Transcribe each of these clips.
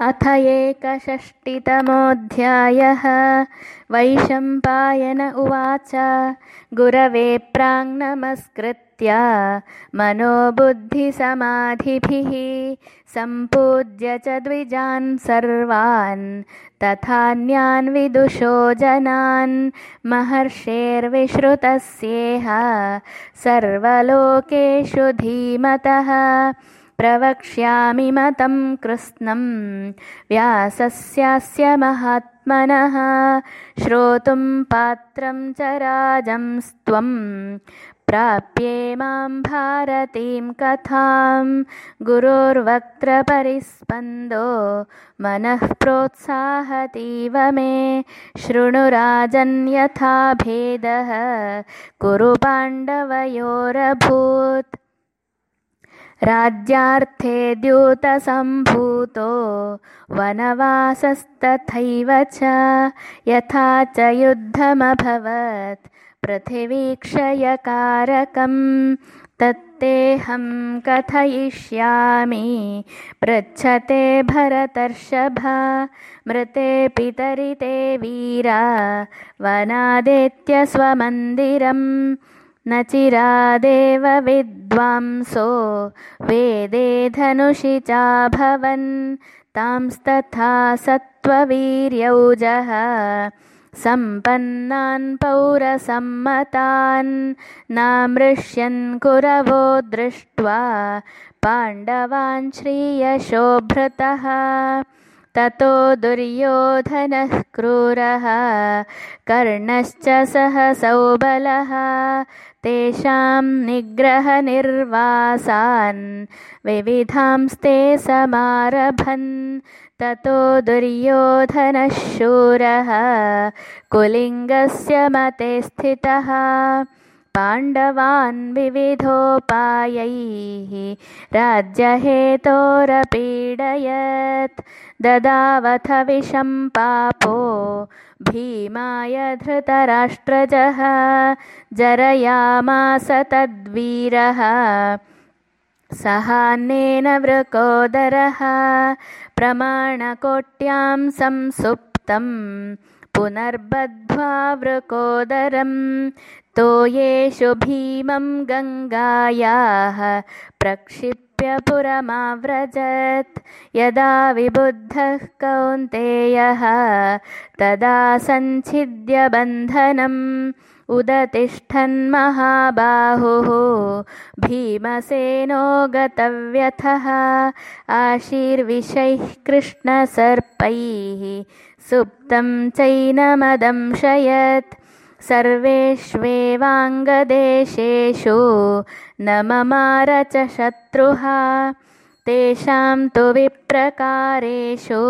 अथ एकषष्टितमोऽध्यायः। वैशम्पायन उवाच गुरवे प्राङ्नमस्कृत्य मनोबुद्धिसमाधिभिः सम्पूज्य च द्विजान् सर्वान् तथान्यान् विदुषो जनान् महर्षेर्विश्रुतस्येह सर्वलोकेषु धीमतः प्रवक्ष्यामि मतं कृत्स्नं व्यासस्यास्य महात्मनः श्रोतुं पात्रं च राजंस्त्वं प्राप्ये मां भारतीं कथां गुरोर्वक्त्रपरिस्पन्दो मनः प्रोत्साहतीव मे। शृणुराजन्यथा भेदः कुरु पाण्डवयोरभूत् राज्यार्थे द्यूतसम्भूतो वनवासस्तथैव च यथा च युद्धमभवत् पृथिवीक्षयकारकं तत्तेऽहं कथयिष्यामि पृच्छते भरतर्षभ मृते पितरिते वीरा वनादेत्य स्वमन्दिरम् न चिरादेव विद्वांसो वेदे धनुषि चाभवन् तांस्तथा सत्त्ववीर्यौजः सम्पन्नान् पौरसम्मतान् नामृष्यन् कुरवो दृष्ट्वा पाण्डवान् श्रियशोभृतः ततो दुर्योधनः क्रूरः कर्णश्च सहसौबलः तेषां निग्रहनिर्वासान् विविधांस्ते समारभन्। ततो दुर्योधनः शूरः कुलिङ्गस्य मते स्थितः पाण्डवान् विविधोपायैः राज्यहेतोरपीडयत्। ददावथ विषं पापो भीमाय धृतराष्ट्रजः। जरयामास तद्वीरः। सहान्नेन वृकोदरः। प्रमाणकोट्यां संसुप्तं। पुनर्बद्ध्वा वृकोदरं तोयेषु भीमं गङ्गायाः प्रक्षिप्य पुरमाव्रजत्। यदा विबुद्धः कौन्तेयः तदा सञ्छिद्य बन्धनम् उदतिष्ठन्महाबाहुः भीमसेनो गतव्यथः आशीर्विषैः कृष्णसर्पैः। सुप्तं चैनमदंशयत् सर्वेष्वेवाङ्गदेशेषु न ममार च शत्रुः तेषां तु विप्रकारेषु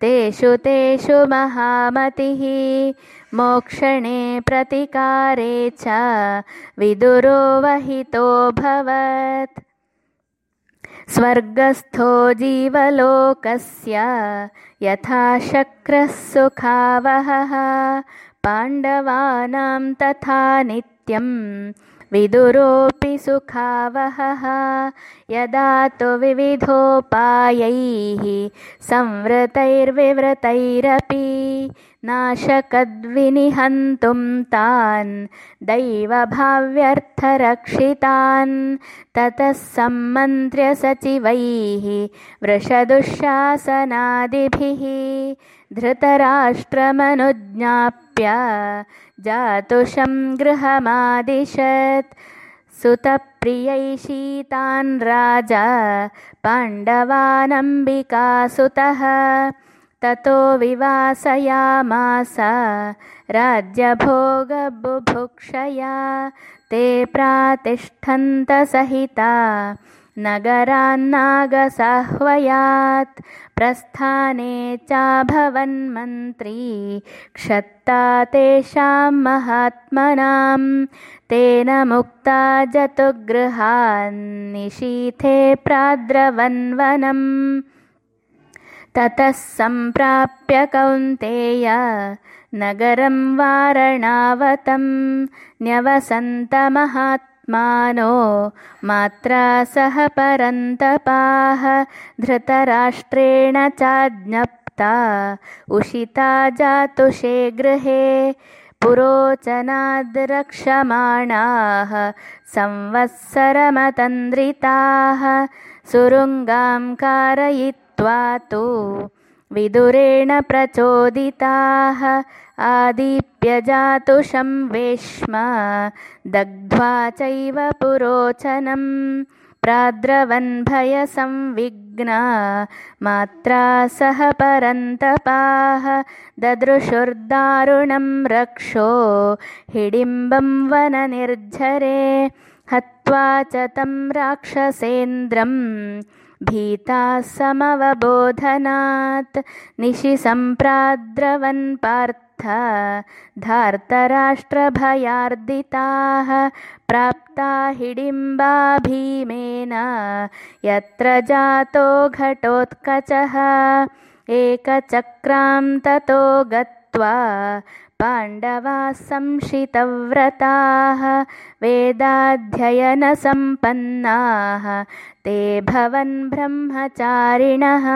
तेषु तेषु महामतिः। मोक्षणे प्रतिकारे च विदुरो वहितोऽभवत् स्वर्गस्थो जीवलोकस्य यथा शक्रः सुखावहः पाण्डवानां तथा नित्यं विदुरोऽपि सुखावहः। यदा तु विविधोपायैः संवृतैर्विवृतैरपि नाशकद्विनिहन्तुं तान् दैवभाव्यर्थरक्षितान् ततः सम्मन्त्र्य सचिवैः वृषदुःशासनादिभिः धृतराष्ट्रमनुज्ञाप्य जातुषं गृहमादिशत् सुतप्रियैषीतान् राजा पाण्डवानम्बिकासुतः ततो विवासयामास। राज्यभोगबुभुक्षया ते प्रातिष्ठन्तसहिता नगरान्नागसाह्वयात् प्रस्थाने चाभवन्मन्त्री क्षत्ता तेषां महात्मनां। तेन मुक्ता जतुगृहान्निशीथे प्राद्रवन्वनम् ततः सम्प्राप्य कौन्तेय नगरं वारणावतं न्यवसन्तमहात्मानः महात्मानो मात्रा सह परन्तपाः धृतराष्ट्रेण चाज्ञप्ता उषिता जातुषे गृहे पुरोचनाद्रक्षमाणाः संवत्सरमतन्द्रिताः सुरुङ्गां कारयित्वा तु विदुरेण प्रचोदिताः। आदिप्यजातुषं वेश्म दग्ध्वा चैव पुरोचनं। प्राद्रवन्भयसंविघ्ना मात्रा सह परन्तपाः। ददृशुर्दारुणं रक्षो हिडिम्बं वननिर्झरे हत्वा च तं राक्षसेन्द्रं भीताः समवबोधनात् निशिसम्प्राद्रवन्पार्थ धार्तराष्ट्रभयार्दिताः प्राप्ता हिडिम्बा भीमेन यत्र जातो घटोत्कचः एकचक्रां ततो गत्वा पाण्डवाः संशितव्रताः वेदाध्ययनसम्पन्नाः ते भवन् ब्रह्मचारिणः